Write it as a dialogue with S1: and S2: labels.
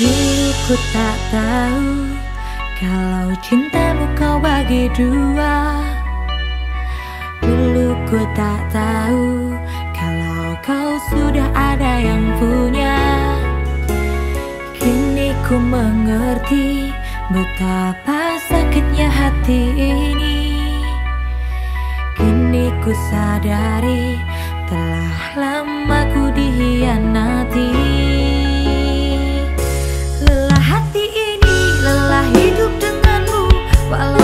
S1: Ku tak tahu kalau cintamu kau bagi dua. Dulu ku tak tahu kalau kau sudah ada yang punya. Kini ku mengerti betapa sakitnya hati ini. Kini ku sadari telah lama ku dihianati Walau